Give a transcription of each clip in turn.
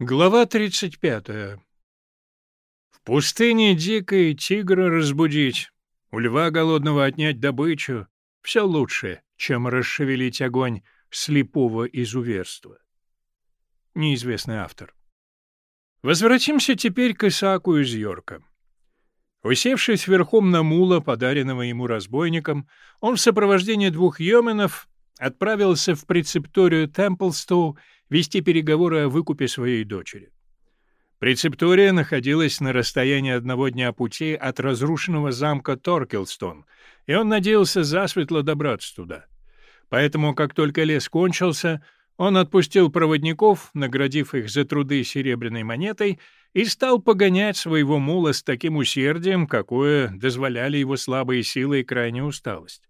Глава 35. В пустыне дикой тигра разбудить, у льва голодного отнять добычу — все лучше, чем расшевелить огонь слепого изуверства. Неизвестный автор. Возвратимся теперь к Исааку из Йорка. Усевшись верхом на мула, подаренного ему разбойником, он в сопровождении двух йоменов отправился в прецепторию Темплстоу вести переговоры о выкупе своей дочери. Прецептория находилась на расстоянии одного дня пути от разрушенного замка Торкелстон, и он надеялся засветло добраться туда. Поэтому, как только лес кончился, он отпустил проводников, наградив их за труды серебряной монетой, и стал погонять своего мула с таким усердием, какое дозволяли его слабые силы и крайняя усталость.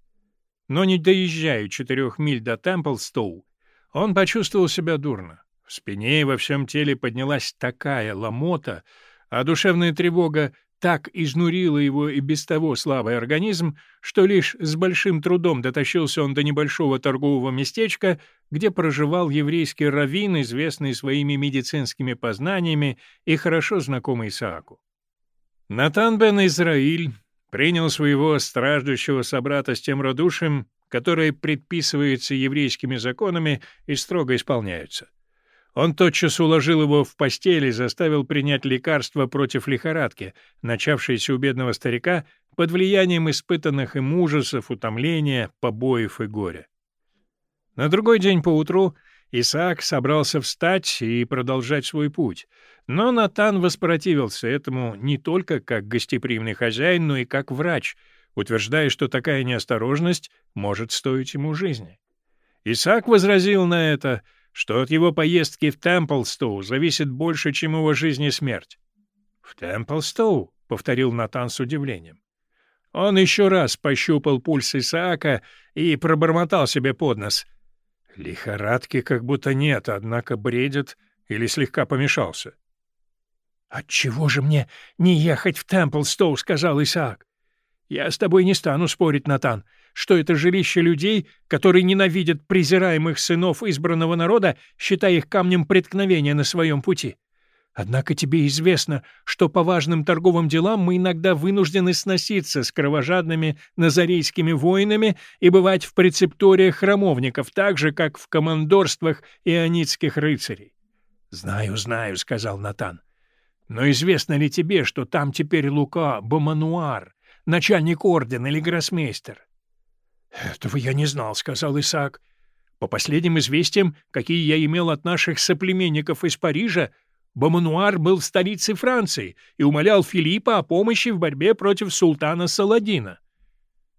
Но не доезжая четырех миль до Темплстоу, он почувствовал себя дурно. В спине и во всем теле поднялась такая ломота, а душевная тревога так изнурила его и без того слабый организм, что лишь с большим трудом дотащился он до небольшого торгового местечка, где проживал еврейский раввин, известный своими медицинскими познаниями и хорошо знакомый Исааку. Натан бен Израиль принял своего страждущего собрата с тем радушием, которые предписываются еврейскими законами и строго исполняются. Он тотчас уложил его в постель и заставил принять лекарство против лихорадки, начавшееся у бедного старика под влиянием испытанных им ужасов, утомления, побоев и горя. На другой день поутру Исаак собрался встать и продолжать свой путь, но Натан воспротивился этому не только как гостеприимный хозяин, но и как врач — утверждая, что такая неосторожность может стоить ему жизни. Исаак возразил на это, что от его поездки в Темплстоу зависит больше, чем его жизнь и смерть. «В Темплстоу?» — повторил Натан с удивлением. Он еще раз пощупал пульс Исаака и пробормотал себе под нос. Лихорадки как будто нет, однако бредит или слегка помешался. «Отчего же мне не ехать в Темплстоу?» — сказал Исаак. Я с тобой не стану спорить, Натан, что это жилище людей, которые ненавидят презираемых сынов избранного народа, считая их камнем преткновения на своем пути. Однако тебе известно, что по важным торговым делам мы иногда вынуждены сноситься с кровожадными назарейскими воинами и бывать в прецепториях храмовников, так же, как в командорствах ионитских рыцарей. — Знаю, знаю, — сказал Натан. — Но известно ли тебе, что там теперь Лука Бомануар, начальник ордена или гроссмейстер. — Этого я не знал, — сказал Исаак. — По последним известиям, какие я имел от наших соплеменников из Парижа, Бомануар был в столице Франции и умолял Филиппа о помощи в борьбе против султана Саладина.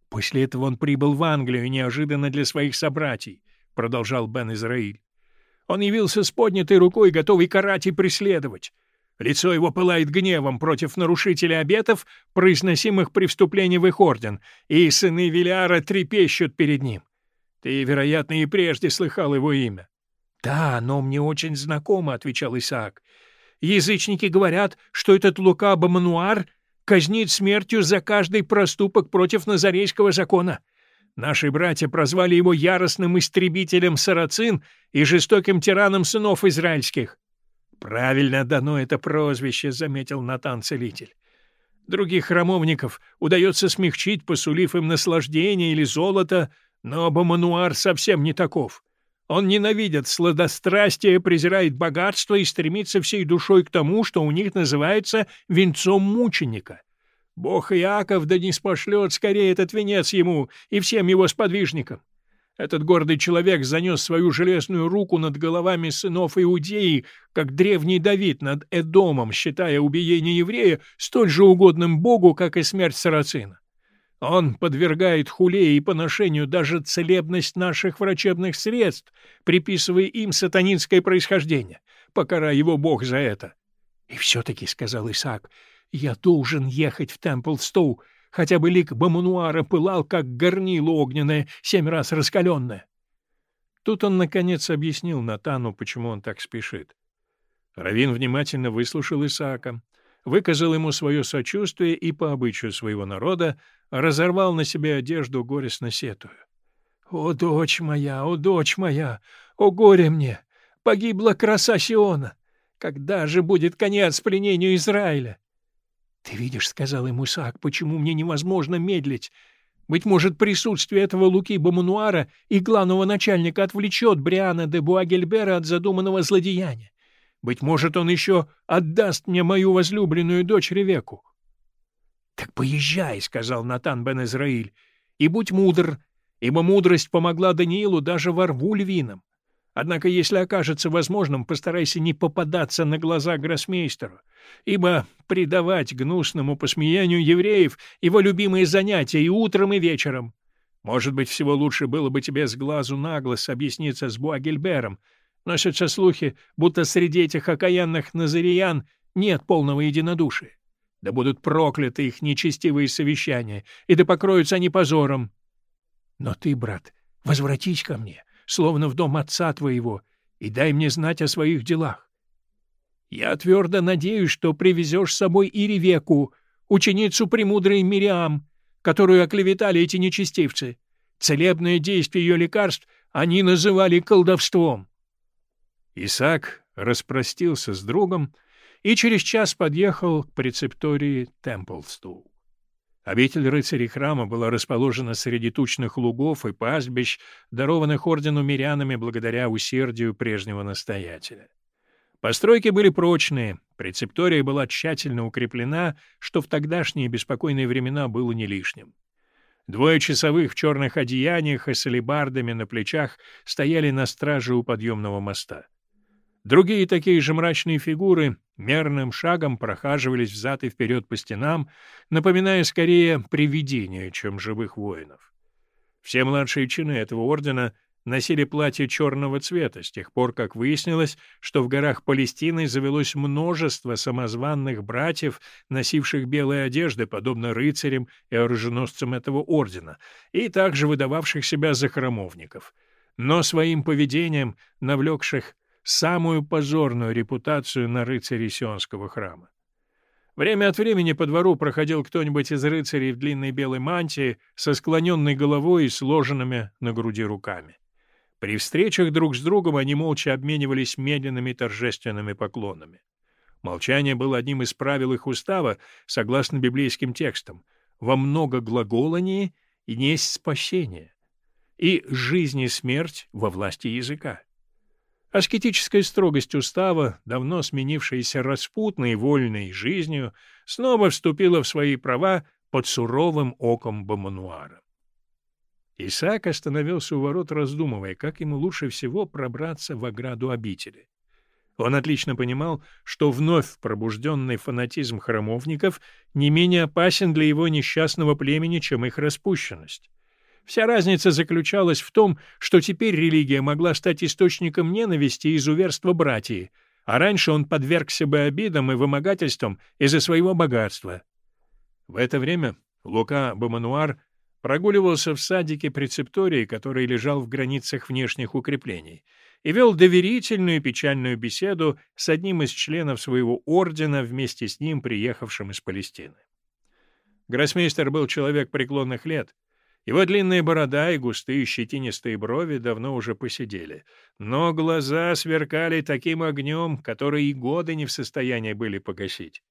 После этого он прибыл в Англию неожиданно для своих собратьей, — продолжал Бен Израиль. Он явился с поднятой рукой, готовый карать и преследовать. Лицо его пылает гневом против нарушителей обетов, произносимых при вступлении в их орден, и сыны Велиара трепещут перед ним. Ты, вероятно, и прежде слыхал его имя. — Да, но мне очень знакомо, — отвечал Исаак. — Язычники говорят, что этот Лука Бамануар казнит смертью за каждый проступок против назарейского закона. Наши братья прозвали его яростным истребителем сарацин и жестоким тираном сынов израильских. «Правильно дано это прозвище», — заметил Натан-целитель. «Других храмовников удается смягчить, посулив им наслаждение или золото, но Бомануар совсем не таков. Он ненавидит сладострастие, презирает богатство и стремится всей душой к тому, что у них называется венцом мученика. Бог Иаков да не спошлет скорее этот венец ему и всем его сподвижникам. Этот гордый человек занес свою железную руку над головами сынов Иудеи, как древний Давид над Эдомом, считая убиение еврея столь же угодным Богу, как и смерть сарацина. Он подвергает хуле и поношению даже целебность наших врачебных средств, приписывая им сатанинское происхождение, покарая его Бог за это. — И все-таки, — сказал Исаак, — я должен ехать в Темплстоу, хотя бы лик Бамануара пылал, как горнило огненное, семь раз раскаленное. Тут он, наконец, объяснил Натану, почему он так спешит. Равин внимательно выслушал Исаака, выказал ему свое сочувствие и, по обычаю своего народа, разорвал на себе одежду горестно сетую. — О, дочь моя, о, дочь моя! О, горе мне! Погибла краса Сиона! Когда же будет конец пленению Израиля? — Ты видишь, — сказал ему Исаак, — почему мне невозможно медлить? Быть может, присутствие этого Луки Бамануара и главного начальника отвлечет Бриана де Буагельбера от задуманного злодеяния. Быть может, он еще отдаст мне мою возлюбленную дочь Ревеку. — Так поезжай, — сказал Натан бен Израиль, — и будь мудр, ибо мудрость помогла Даниилу даже во рву львином. Однако, если окажется возможным, постарайся не попадаться на глаза гроссмейстеру, ибо предавать гнусному посмеянию евреев его любимые занятия и утром, и вечером. Может быть, всего лучше было бы тебе с глазу на глаз объясниться с Буагельбером. Носятся слухи, будто среди этих окаянных назариян нет полного единодушия. Да будут прокляты их нечестивые совещания, и да покроются они позором. Но ты, брат, возвратись ко мне — словно в дом отца твоего, и дай мне знать о своих делах. Я твердо надеюсь, что привезешь с собой и Ревеку, ученицу премудрой Мириам, которую оклеветали эти нечестивцы. Целебное действие ее лекарств они называли колдовством. Исаак распростился с другом и через час подъехал к прецептории Темплстул. Обитель рыцарей храма была расположена среди тучных лугов и пастбищ, дарованных ордену мирянами благодаря усердию прежнего настоятеля. Постройки были прочные, прецептория была тщательно укреплена, что в тогдашние беспокойные времена было не лишним. Двое часовых в черных одеяниях и с алебардами на плечах стояли на страже у подъемного моста. Другие такие же мрачные фигуры мерным шагом прохаживались взад и вперед по стенам, напоминая скорее привидения, чем живых воинов. Все младшие чины этого ордена носили платья черного цвета с тех пор, как выяснилось, что в горах Палестины завелось множество самозванных братьев, носивших белые одежды, подобно рыцарям и оруженосцам этого ордена, и также выдававших себя за храмовников, но своим поведением навлекших самую позорную репутацию на рыцарей Сионского храма. Время от времени по двору проходил кто-нибудь из рыцарей в длинной белой мантии со склоненной головой и сложенными на груди руками. При встречах друг с другом они молча обменивались медленными торжественными поклонами. Молчание было одним из правил их устава, согласно библейским текстам. «Во много глаголании и несть спасение» и «жизнь и смерть во власти языка». Аскетическая строгость устава, давно сменившаяся распутной вольной жизнью, снова вступила в свои права под суровым оком Бомануара. Исаак остановился у ворот, раздумывая, как ему лучше всего пробраться в ограду обители. Он отлично понимал, что вновь пробужденный фанатизм храмовников не менее опасен для его несчастного племени, чем их распущенность. Вся разница заключалась в том, что теперь религия могла стать источником ненависти и изуверства братьев, а раньше он подвергся бы обидам и вымогательствам из-за своего богатства. В это время Лука Бомануар прогуливался в садике прецептории, который лежал в границах внешних укреплений, и вел доверительную печальную беседу с одним из членов своего ордена, вместе с ним приехавшим из Палестины. Гроссмейстер был человек преклонных лет, его длинная борода и густые щетинистые брови давно уже посидели, но глаза сверкали таким огнем, который и годы не в состоянии были погасить.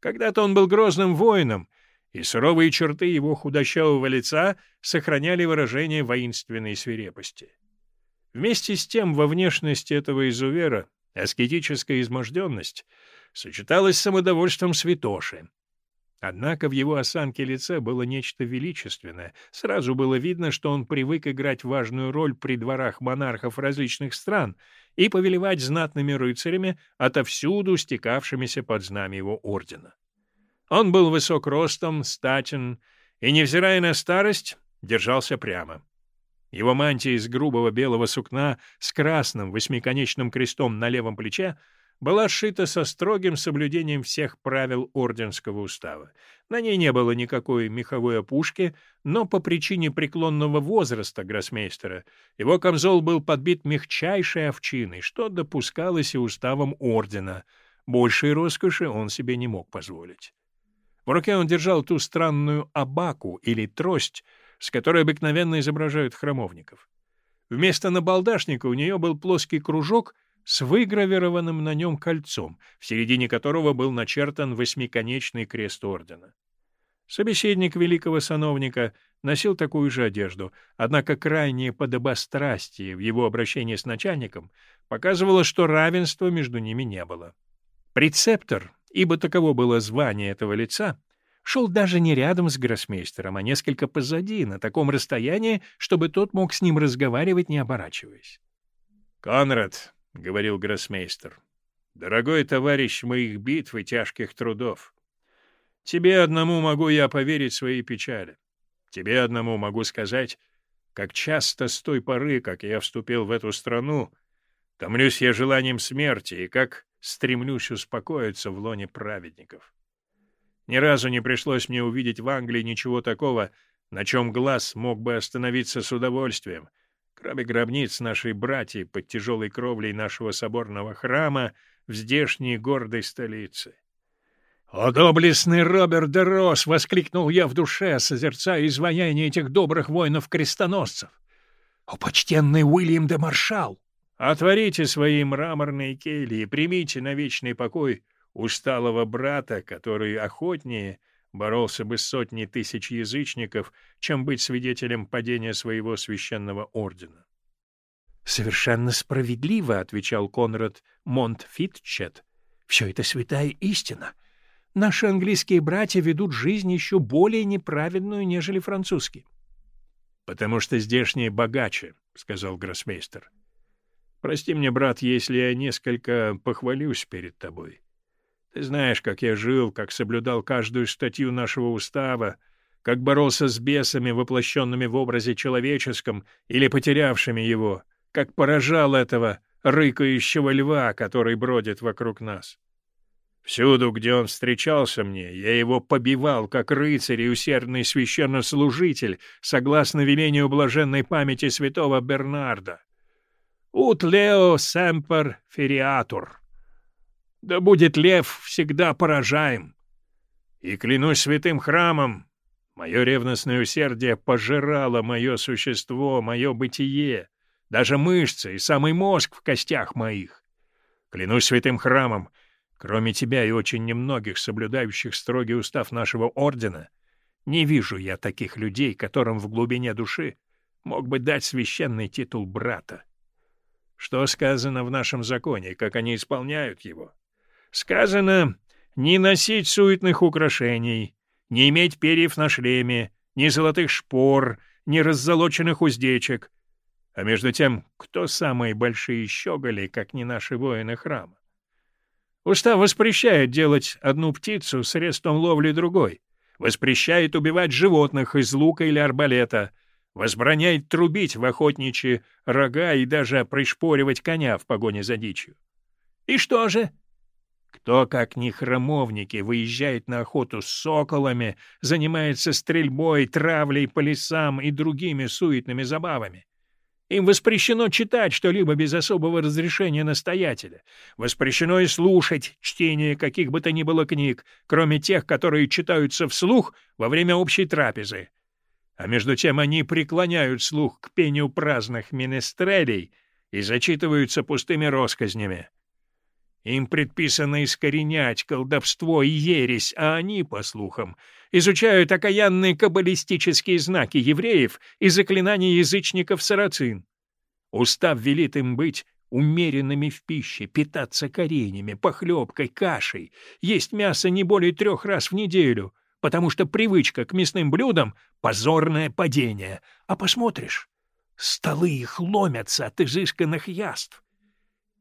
Когда-то он был грозным воином, и суровые черты его худощавого лица сохраняли выражение воинственной свирепости. Вместе с тем во внешности этого изувера аскетическая изможденность сочеталась с самодовольством святоши, Однако в его осанке лица было нечто величественное. Сразу было видно, что он привык играть важную роль при дворах монархов различных стран и повелевать знатными рыцарями, отовсюду стекавшимися под знамя его ордена. Он был высок ростом, статен и, невзирая на старость, держался прямо. Его мантия из грубого белого сукна с красным восьмиконечным крестом на левом плече — была сшита со строгим соблюдением всех правил орденского устава. На ней не было никакой меховой опушки, но по причине преклонного возраста гроссмейстера его камзол был подбит мягчайшей овчиной, что допускалось и уставом ордена. Большей роскоши он себе не мог позволить. В руке он держал ту странную абаку или трость, с которой обыкновенно изображают храмовников. Вместо набалдашника у нее был плоский кружок — с выгравированным на нем кольцом, в середине которого был начертан восьмиконечный крест ордена. Собеседник великого сановника носил такую же одежду, однако крайнее подобострастие в его обращении с начальником показывало, что равенства между ними не было. Прецептор, ибо таково было звание этого лица, шел даже не рядом с гроссмейстером, а несколько позади, на таком расстоянии, чтобы тот мог с ним разговаривать, не оборачиваясь. «Конрад», — говорил гроссмейстер, — «дорогой товарищ моих битв и тяжких трудов, тебе одному могу я поверить свои печали. Тебе одному могу сказать, как часто с той поры, как я вступил в эту страну, томлюсь я желанием смерти и как стремлюсь успокоиться в лоне праведников. Ни разу не пришлось мне увидеть в Англии ничего такого, на чем глаз мог бы остановиться с удовольствием, кроме гробниц нашей братьи под тяжелой кровлей нашего соборного храма в здешней гордой столице. «О, доблестный Роберт де Рос!» — воскликнул я в душе, созерцая изваяние этих добрых воинов-крестоносцев. «О, почтенный Уильям де Маршал!» «Отворите свои мраморные кельи и примите на вечный покой усталого брата, который охотнее боролся бы с сотней тысяч язычников, чем быть свидетелем падения своего священного ордена. «Совершенно справедливо», — отвечал Конрад Монтфитчет. «Все это святая истина. Наши английские братья ведут жизнь еще более неправедную, нежели французские». «Потому что здешние богаче», — сказал гроссмейстер. «Прости мне, брат, если я несколько похвалюсь перед тобой». Ты знаешь, как я жил, как соблюдал каждую статью нашего устава, как боролся с бесами, воплощенными в образе человеческом или потерявшими его, как поражал этого рыкающего льва, который бродит вокруг нас. Всюду, где он встречался мне, я его побивал, как рыцарь и усердный священнослужитель, согласно велению блаженной памяти святого Бернарда. «Ут лео семпер фериатур» Да будет лев всегда поражаем. И клянусь святым храмом, мое ревностное усердие пожирало мое существо, мое бытие, даже мышцы и самый мозг в костях моих. Клянусь святым храмом, кроме тебя и очень немногих соблюдающих строгий устав нашего ордена, не вижу я таких людей, которым в глубине души мог бы дать священный титул брата. Что сказано в нашем законе, как они исполняют его? Сказано не носить суетных украшений, не иметь перьев на шлеме, ни золотых шпор, ни раззолоченных уздечек. А между тем, кто самые большие щеголи, как не наши воины храма? Устав воспрещает делать одну птицу средством ловли другой, воспрещает убивать животных из лука или арбалета, возбраняет трубить в охотничьи рога и даже пришпоривать коня в погоне за дичью. И что же? Кто, как не храмовники, выезжает на охоту с соколами, занимается стрельбой, травлей по лесам и другими суетными забавами? Им воспрещено читать что-либо без особого разрешения настоятеля. Воспрещено и слушать чтение каких бы то ни было книг, кроме тех, которые читаются вслух во время общей трапезы. А между тем они преклоняют слух к пению праздных менестрелей и зачитываются пустыми росказнями. Им предписано искоренять колдовство и ересь, а они, по слухам, изучают окаянные каббалистические знаки евреев и заклинания язычников сарацин. Устав велит им быть умеренными в пище, питаться коренями, похлебкой, кашей, есть мясо не более трех раз в неделю, потому что привычка к мясным блюдам — позорное падение. А посмотришь, столы их ломятся от изысканных яств.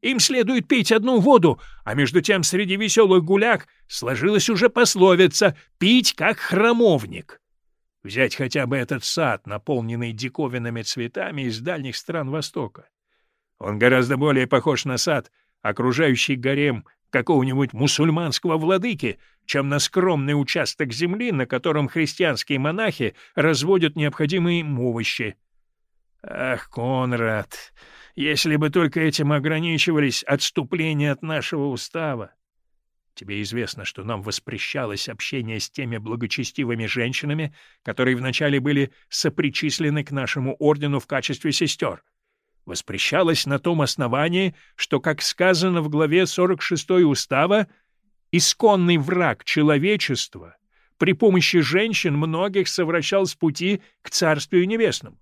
Им следует пить одну воду, а между тем среди веселых гуляк сложилась уже пословица «пить как храмовник». Взять хотя бы этот сад, наполненный диковинными цветами из дальних стран Востока. Он гораздо более похож на сад, окружающий гарем какого-нибудь мусульманского владыки, чем на скромный участок земли, на котором христианские монахи разводят необходимые им овощи. Ах, Конрад, если бы только этим ограничивались отступления от нашего устава. Тебе известно, что нам воспрещалось общение с теми благочестивыми женщинами, которые вначале были сопричислены к нашему ордену в качестве сестер. Воспрещалось на том основании, что, как сказано в главе 46 Устава, исконный враг человечества при помощи женщин многих совращал с пути к Царствию Небесному.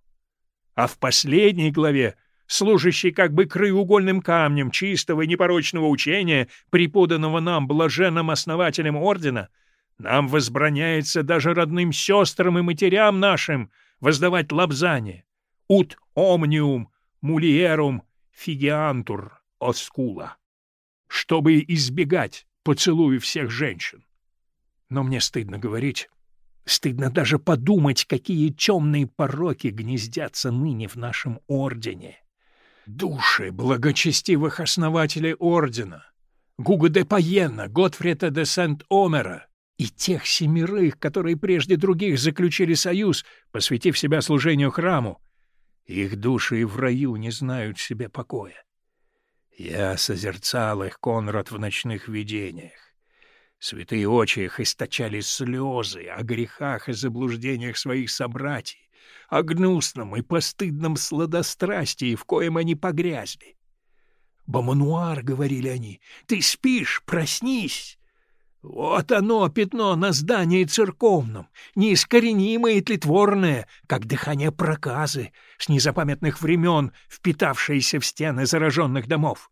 А в последней главе, служащей как бы краеугольным камнем чистого и непорочного учения, преподанного нам блаженным основателем ордена, нам возбраняется даже родным сестрам и матерям нашим воздавать лапзание. Ут омниум мулиерум фигиантур оскула, чтобы избегать поцелуев всех женщин. Но мне стыдно говорить, стыдно даже подумать, какие темные пороки гнездятся ныне в нашем ордене. Души благочестивых основателей ордена, Гуга де Паена, Готфрида де Сент-Омера и тех семерых, которые прежде других заключили союз, посвятив себя служению храму, их души и в раю не знают себе покоя. Я созерцал их, Конрад, в ночных видениях. Святые очи их источали слезы о грехах и заблуждениях своих собратьев, о гнусном и постыдном сладострастии, в коем они погрязли. «Бомануар», — говорили они, — «ты спишь, проснись!» Вот оно, пятно на здании церковном, неискоренимое и тлетворное, как дыхание проказы, с незапамятных времен, впитавшееся в стены зараженных домов.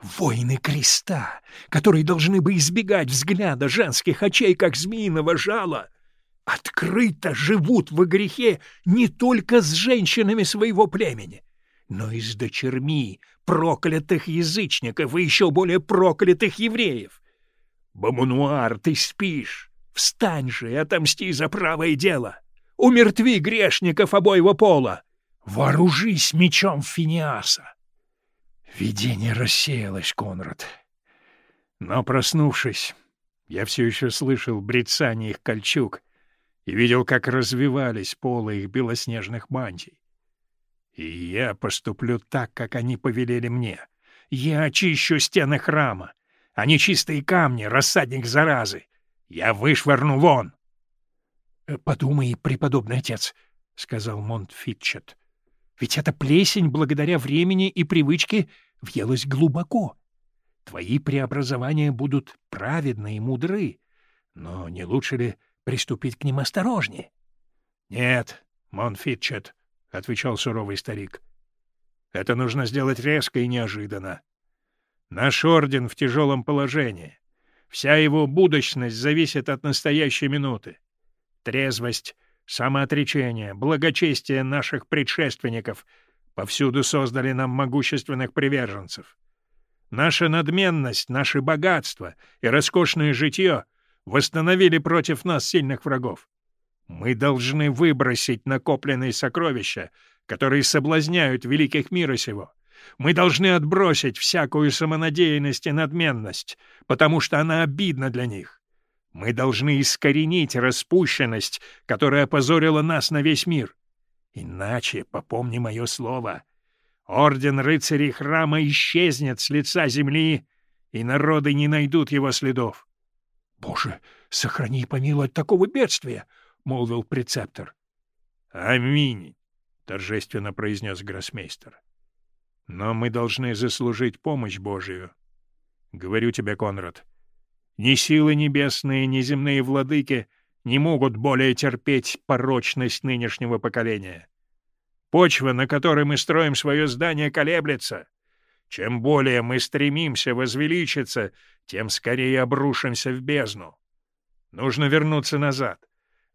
Воины креста, которые должны бы избегать взгляда женских очей, как змеиного жала, открыто живут во грехе не только с женщинами своего племени, но и с дочерьми проклятых язычников и еще более проклятых евреев — Бомунуар, ты спишь. Встань же и отомсти за правое дело. Умертви грешников обоего пола. Вооружись мечом Финиаса. Видение рассеялось, Конрад. Но, проснувшись, я все еще слышал брецание их кольчуг и видел, как развивались полы их белоснежных мантий. И я поступлю так, как они повелели мне. Я очищу стены храма, не чистые камни, рассадник заразы. Я вышвырну вон. — Подумай, преподобный отец, — сказал Монтфитчет. — Ведь эта плесень, благодаря времени и привычке, въелась глубоко. Твои преобразования будут праведны и мудры, но не лучше ли приступить к ним осторожнее? — Нет, Монфитчет, — отвечал суровый старик. — Это нужно сделать резко и неожиданно. Наш орден в тяжелом положении. Вся его будущность зависит от настоящей минуты. Трезвость, самоотречение, благочестие наших предшественников повсюду создали нам могущественных приверженцев. Наша надменность, наше богатство и роскошное житье восстановили против нас сильных врагов. Мы должны выбросить накопленные сокровища, которые соблазняют великих мира сего. Мы должны отбросить всякую самонадеянность и надменность, потому что она обидна для них. Мы должны искоренить распущенность, которая опозорила нас на весь мир. Иначе, попомни мое слово, орден рыцарей храма исчезнет с лица земли, и народы не найдут его следов. — Боже, сохрани и помилуй от такого бедствия! — молвил прецептор. — Аминь! — торжественно произнес гроссмейстер. Но мы должны заслужить помощь Божию. Говорю тебе, Конрад, ни силы небесные, ни земные владыки не могут более терпеть порочность нынешнего поколения. Почва, на которой мы строим свое здание, колеблется. Чем более мы стремимся возвеличиться, тем скорее обрушимся в бездну. Нужно вернуться назад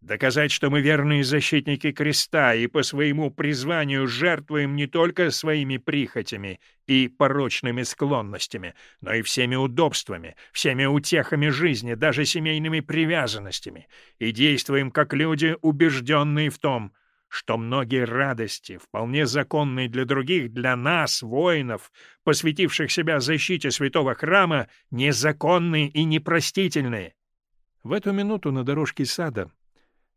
доказать, что мы верные защитники креста и по своему призванию жертвуем не только своими прихотями и порочными склонностями, но и всеми удобствами, всеми утехами жизни, даже семейными привязанностями, и действуем как люди, убежденные в том, что многие радости, вполне законные для других, для нас, воинов, посвятивших себя защите святого храма, незаконные и непростительные. В эту минуту на дорожке сада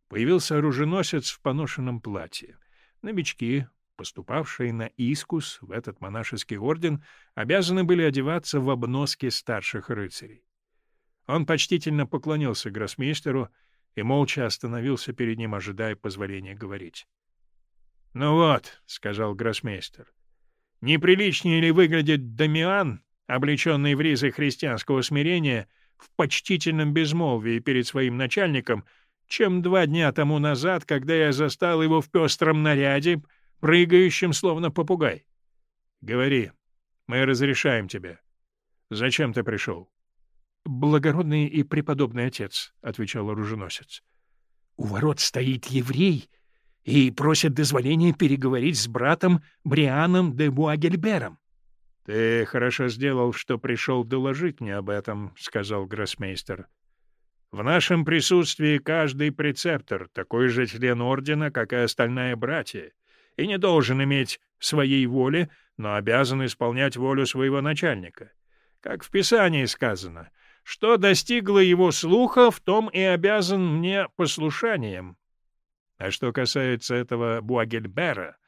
появился оруженосец в поношенном платье. Новички, поступавшие на искус в этот монашеский орден, обязаны были одеваться в обноски старших рыцарей. Он почтительно поклонился гроссмейстеру и молча остановился перед ним, ожидая позволения говорить. — Ну вот, — сказал гроссмейстер, Неприличнее ли выглядит Дамиан, облеченный в ризы христианского смирения, в почтительном безмолвии перед своим начальником, чем два дня тому назад, когда я застал его в пестром наряде, прыгающим словно попугай? Говори, мы разрешаем тебе. Зачем ты пришел? — Благородный и преподобный отец, — отвечал оруженосец. — У ворот стоит еврей и просит дозволения переговорить с братом Брианом де Буагельбером. — Ты хорошо сделал, что пришел доложить мне об этом, — сказал гроссмейстер. — В нашем присутствии каждый прецептор — такой же член ордена, как и остальные братья, и не должен иметь своей воли, но обязан исполнять волю своего начальника. Как в Писании сказано — что достигло его слуха, в том и обязан мне послушанием. А что касается этого Буагельбера,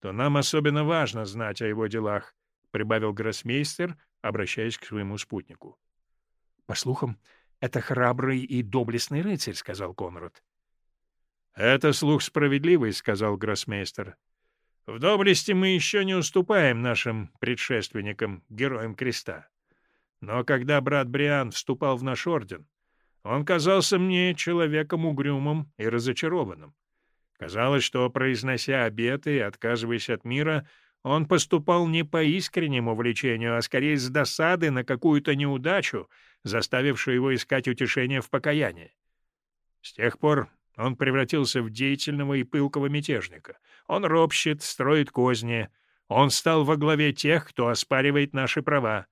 то нам особенно важно знать о его делах, — прибавил гроссмейстер, обращаясь к своему спутнику. — По слухам, это храбрый и доблестный рыцарь, — сказал Конрад. — Это слух справедливый, — сказал гроссмейстер. — В доблести мы еще не уступаем нашим предшественникам, героям креста. Но когда брат Бриан вступал в наш орден, он казался мне человеком угрюмым и разочарованным. Казалось, что, произнося обеты и отказываясь от мира, он поступал не по искреннему влечению, а скорее с досады на какую-то неудачу, заставившую его искать утешение в покаянии. С тех пор он превратился в деятельного и пылкого мятежника. Он ропщет, строит козни. Он стал во главе тех, кто оспаривает наши права.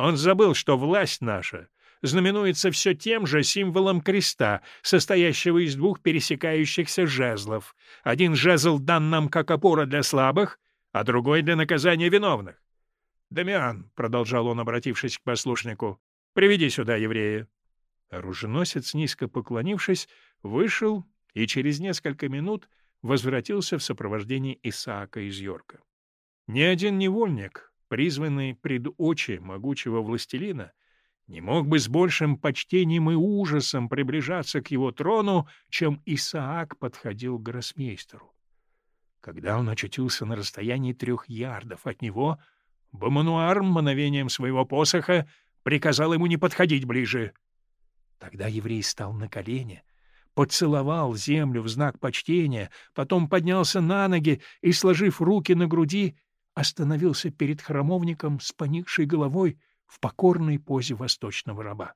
Он забыл, что власть наша знаменуется все тем же символом креста, состоящего из двух пересекающихся жезлов. Один жезл дан нам как опора для слабых, а другой для наказания виновных. «Дамиан», — продолжал он, обратившись к послушнику, — «приведи сюда еврея». Оруженосец, низко поклонившись, вышел и через несколько минут возвратился в сопровождении Исаака из Йорка. Ни один невольник, призванный пред очи могучего властелина, не мог бы с большим почтением и ужасом приближаться к его трону, чем Исаак подходил к гроссмейстеру. Когда он очутился на расстоянии трех ярдов от него, Бомануар мановением своего посоха приказал ему не подходить ближе. Тогда еврей стал на колени, поцеловал землю в знак почтения, потом поднялся на ноги и, сложив руки на груди, остановился перед храмовником с поникшей головой в покорной позе восточного раба.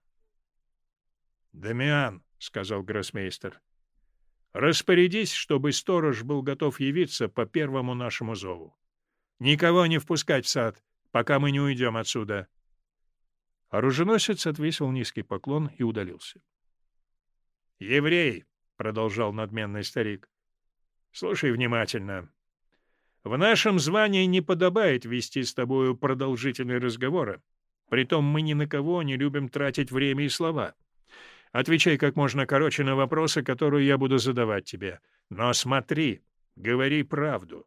— Дамиан, — сказал гроссмейстер, — распорядись, чтобы сторож был готов явиться по первому нашему зову. Никого не впускать в сад, пока мы не уйдем отсюда. Оруженосец отвесил низкий поклон и удалился. — Еврей, — продолжал надменный старик, — слушай внимательно. В нашем звании не подобает вести с тобою продолжительные разговоры. Притом мы ни на кого не любим тратить время и слова. Отвечай как можно короче на вопросы, которые я буду задавать тебе. Но смотри, говори правду.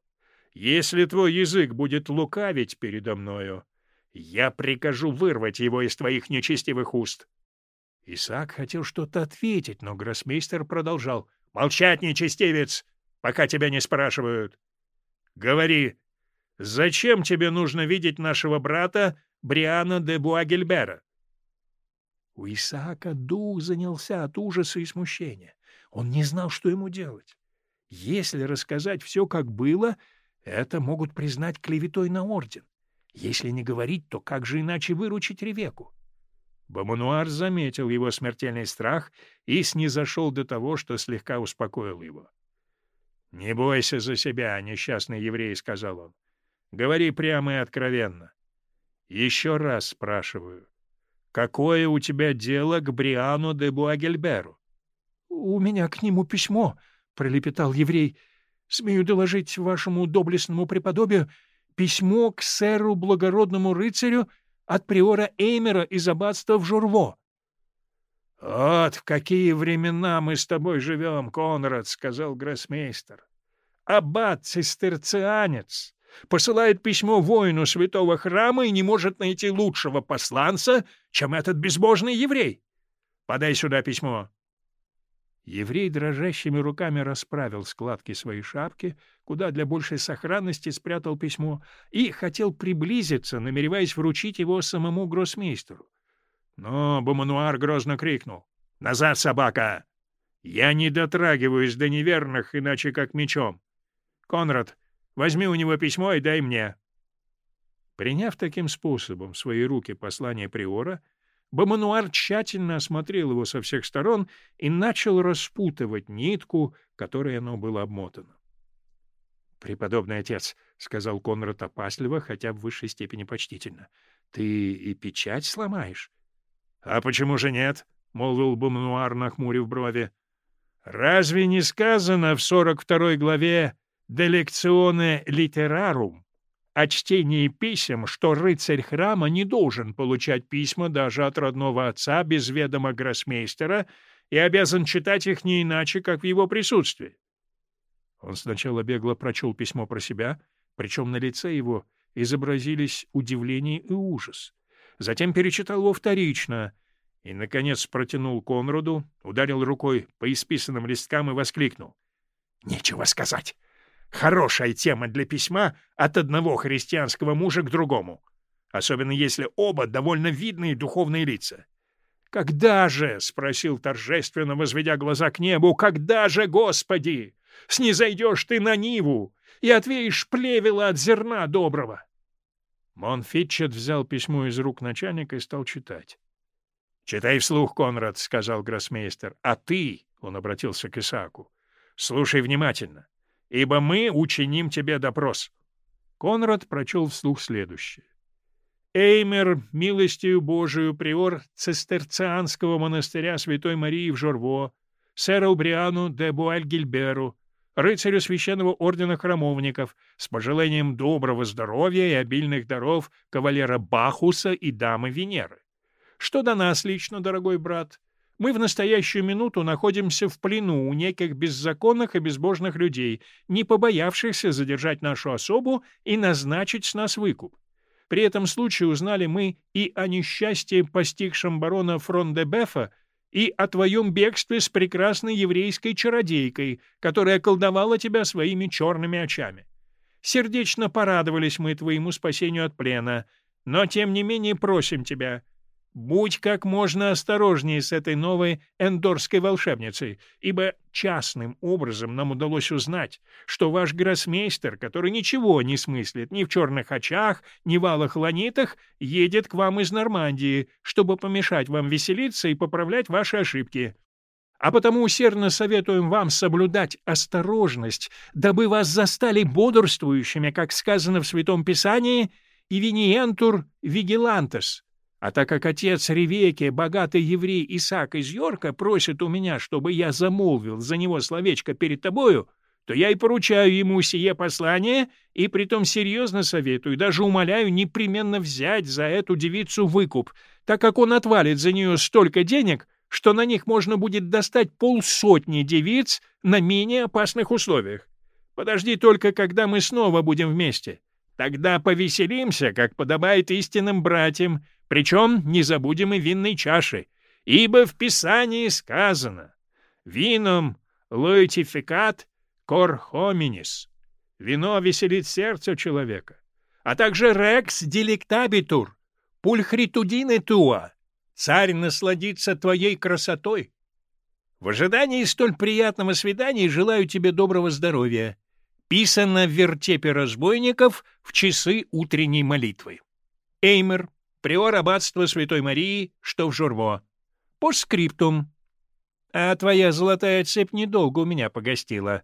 Если твой язык будет лукавить передо мною, я прикажу вырвать его из твоих нечестивых уст. Исаак хотел что-то ответить, но гроссмейстер продолжал. — Молчать, нечестивец, пока тебя не спрашивают. Говори, зачем тебе нужно видеть нашего брата Бриана де Буагельбера? У Исаака дух занялся от ужаса и смущения. Он не знал, что ему делать. Если рассказать все, как было, это могут признать клеветой на орден. Если не говорить, то как же иначе выручить Ревеку? Бамануар заметил его смертельный страх и снизошел до того, что слегка успокоил его. — Не бойся за себя, несчастный еврей, — сказал он. — Говори прямо и откровенно. Еще раз спрашиваю. Какое у тебя дело к Бриану де Буагельберу? — У меня к нему письмо, — пролепетал еврей. — Смею доложить вашему доблестному преподобию письмо к сэру благородному рыцарю от приора Эймера из аббатства в Журво. — Вот в какие времена мы с тобой живем, Конрад, — сказал гроссмейстер. — Аббат-цистерцианец посылает письмо воину святого храма и не может найти лучшего посланца, чем этот безбожный еврей. Подай сюда письмо. Еврей дрожащими руками расправил складки своей шапки, куда для большей сохранности спрятал письмо, и хотел приблизиться, намереваясь вручить его самому гроссмейстеру. Но Бомануар грозно крикнул. «Назад, собака! Я не дотрагиваюсь до неверных, иначе как мечом. Конрад, возьми у него письмо и дай мне». Приняв таким способом в свои руки послание приора, Бомануар тщательно осмотрел его со всех сторон и начал распутывать нитку, которой оно было обмотано. «Преподобный отец», — сказал Конрад опасливо, хотя в высшей степени почтительно, — «ты и печать сломаешь?» «А почему же нет?» — молвил Бомануар, нахмурив брови. «Разве не сказано в сорок второй главе «Делекционе литерарум» о чтении писем, что рыцарь храма не должен получать письма даже от родного отца без ведома гроссмейстера и обязан читать их не иначе, как в его присутствии. Он сначала бегло прочел письмо про себя, причем на лице его изобразились удивление и ужас. Затем перечитал его вторично и, наконец, протянул Конраду, ударил рукой по исписанным листкам и воскликнул. — Нечего сказать! Хорошая тема для письма от одного христианского мужа к другому, особенно если оба довольно видные духовные лица. «Когда же?» — спросил торжественно, возведя глаза к небу. «Когда же, Господи? Снизойдешь ты на Ниву и отвеешь плевела от зерна доброго!» Монфитчет взял письмо из рук начальника и стал читать. «Читай вслух, Конрад», — сказал гроссмейстер. «А ты», — он обратился к Исааку, — «слушай внимательно ибо мы учиним тебе допрос». Конрад прочел вслух следующее. Эймер, милостью Божию, приор цистерцианского монастыря Святой Марии в Жорво, сэру Бриану де Буальгильберу, рыцарю священного ордена храмовников, с пожеланием доброго здоровья и обильных даров кавалера Бахуса и дамы Венеры. Что до нас лично, дорогой брат, мы в настоящую минуту находимся в плену у неких беззаконных и безбожных людей, не побоявшихся задержать нашу особу и назначить с нас выкуп. При этом случае узнали мы и о несчастье, постигшем барона Фрондебефа, и о твоем бегстве с прекрасной еврейской чародейкой, которая колдовала тебя своими черными очами. Сердечно порадовались мы твоему спасению от плена, но тем не менее просим тебя — Будь как можно осторожнее с этой новой эндорской волшебницей, ибо частным образом нам удалось узнать, что ваш гроссмейстер, который ничего не смыслит ни в черных очах, ни в алых ланитах, едет к вам из Нормандии, чтобы помешать вам веселиться и поправлять ваши ошибки. А потому усердно советуем вам соблюдать осторожность, дабы вас застали бодрствующими, как сказано в Святом Писании, и виниентур вигилантес, а так как отец Ревеки, богатый еврей Исаак из Йорка, просит у меня, чтобы я замолвил за него словечко перед тобою, то я и поручаю ему сие послание, и притом серьезно советую, даже умоляю непременно взять за эту девицу выкуп, так как он отвалит за нее столько денег, что на них можно будет достать полсотни девиц на менее опасных условиях. Подожди только, когда мы снова будем вместе. Тогда повеселимся, как подобает истинным братьям, причем не забудем и винной чаши, ибо в Писании сказано «Вином лоитификат кор хоминис» — вино веселит сердце человека, а также «рекс деликтабитур» — пульхритудине туа — «царь насладится твоей красотой». В ожидании столь приятного свидания желаю тебе доброго здоровья. Писано в вертепе разбойников в часы утренней молитвы. Эймер, приор аббатства Святой Марии, что в Журво. Постскриптум. А твоя золотая цепь недолго у меня погостила.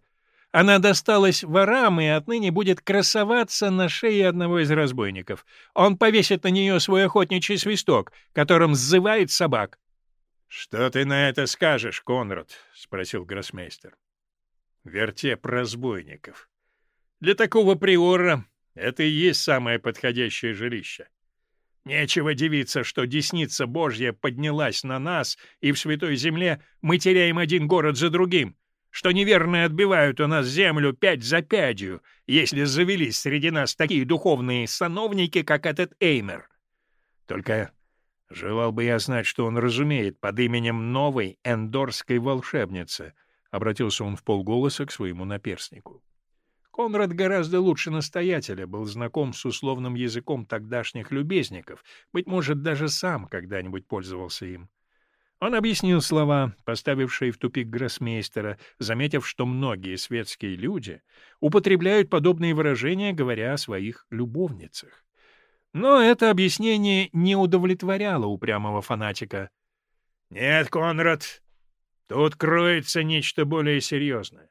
Она досталась ворам и отныне будет красоваться на шее одного из разбойников. Он повесит на нее свой охотничий свисток, которым сзывает собак. — Что ты на это скажешь, Конрад? — спросил гроссмейстер. — Вертеп разбойников. Для такого приора это и есть самое подходящее жилище. Нечего дивиться, что десница Божья поднялась на нас, и в Святой Земле мы теряем один город за другим, что неверные отбивают у нас землю пять за пятью, если завелись среди нас такие духовные сановники, как этот Эймер. Только Желал бы я знать, что он разумеет под именем новой эндорской волшебницы, — обратился он в полголоса к своему наперснику. Конрад гораздо лучше настоятеля был знаком с условным языком тогдашних любезников, быть может, даже сам когда-нибудь пользовался им. Он объяснил слова, поставившие в тупик гроссмейстера, заметив, что многие светские люди употребляют подобные выражения, говоря о своих любовницах. Но это объяснение не удовлетворяло упрямого фанатика. «Нет, Конрад, тут кроется нечто более серьезное.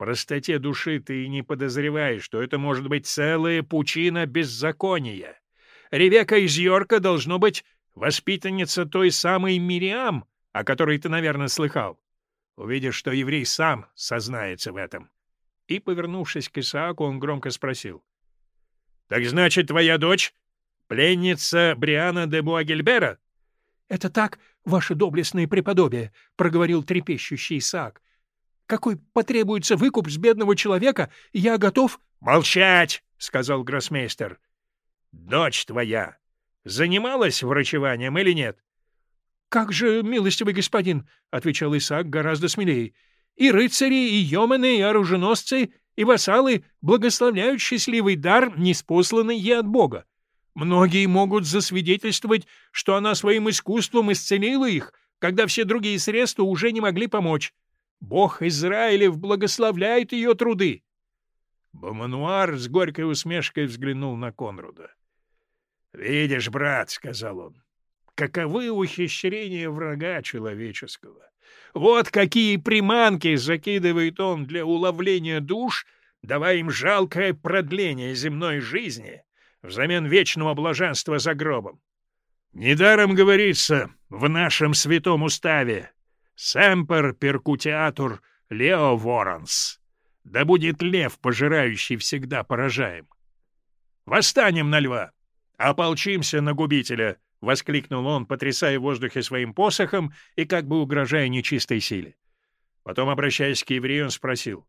Простоте души ты и не подозреваешь, что это может быть целая пучина беззакония. Ревека из Йорка, должно быть, воспитанница той самой Мириам, о которой ты, наверное, слыхал. Увидишь, что еврей сам сознается в этом». И, повернувшись к Исааку, он громко спросил. Так значит, твоя дочь — пленница Бриана де Буагельбера? — Это так, ваше доблестное преподобие, — проговорил трепещущий Исаак. — Какой потребуется выкуп с бедного человека, я готов... — Молчать! — сказал гроссмейстер. — Дочь твоя занималась врачеванием или нет? — Как же, милостивый господин, — отвечал Исаак гораздо смелее, — и рыцари, и йомены, и оруженосцы и вассалы благословляют счастливый дар, неспосланный ей от Бога. Многие могут засвидетельствовать, что она своим искусством исцелила их, когда все другие средства уже не могли помочь. Бог Израилев благословляет ее труды. Бомануар с горькой усмешкой взглянул на Конруда. — Видишь, брат, — сказал он, — каковы ухищрения врага человеческого. Вот какие приманки закидывает он для уловления душ, давая им жалкое продление земной жизни взамен вечного блаженства за гробом. Недаром говорится в нашем святом уставе «Семпер перкутиатур Лео Воронс» да будет лев, пожирающий всегда поражаем. Восстанем на льва, ополчимся на губителя —— воскликнул он, потрясая в воздухе своим посохом и как бы угрожая нечистой силе. Потом, обращаясь к еврею, он спросил.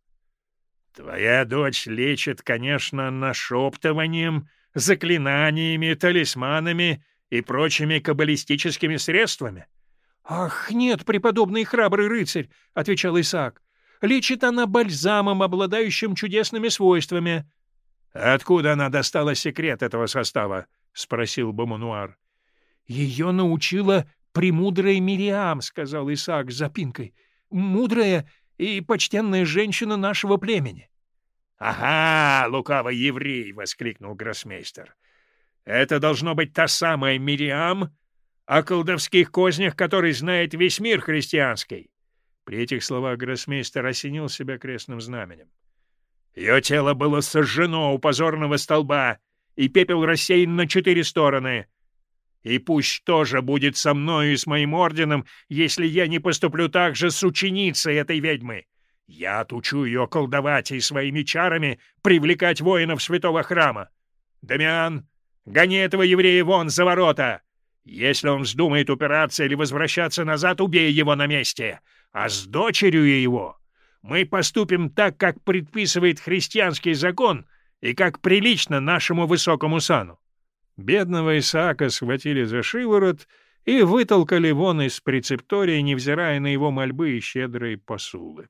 — Твоя дочь лечит, конечно, нашептыванием, заклинаниями, талисманами и прочими каббалистическими средствами? — Ах, нет, преподобный храбрый рыцарь, — отвечал Исаак. — Лечит она бальзамом, обладающим чудесными свойствами. — Откуда она достала секрет этого состава? — спросил Бомануар. Ее научила премудрая Мириам, — сказал Исаак с запинкой. — Мудрая и почтенная женщина нашего племени. — Ага, лукавый еврей! — воскликнул гроссмейстер. — Это должно быть та самая Мириам, о колдовских кознях которой знает весь мир христианский. При этих словах гроссмейстер осенил себя крестным знаменем. Ее тело было сожжено у позорного столба, и пепел рассеян на четыре стороны — и пусть тоже будет со мною и с моим орденом, если я не поступлю так же с ученицей этой ведьмы. Я отучу ее колдовать и своими чарами привлекать воинов святого храма. Дамиан, гони этого еврея вон за ворота. Если он вздумает упираться или возвращаться назад, убей его на месте. А с дочерью его мы поступим так, как предписывает христианский закон и как прилично нашему высокому сану. Бедного Исаака схватили за шиворот и вытолкали вон из прецептория, невзирая на его мольбы и щедрые посулы.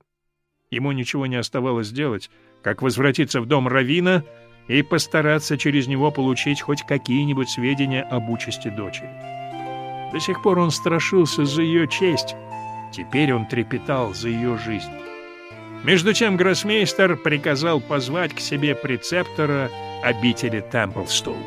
Ему ничего не оставалось делать, как возвратиться в дом Равина и постараться через него получить хоть какие-нибудь сведения об участи дочери. До сих пор он страшился за ее честь, теперь он трепетал за ее жизнь. Между тем гроссмейстер приказал позвать к себе прецептора обители Темплстоу.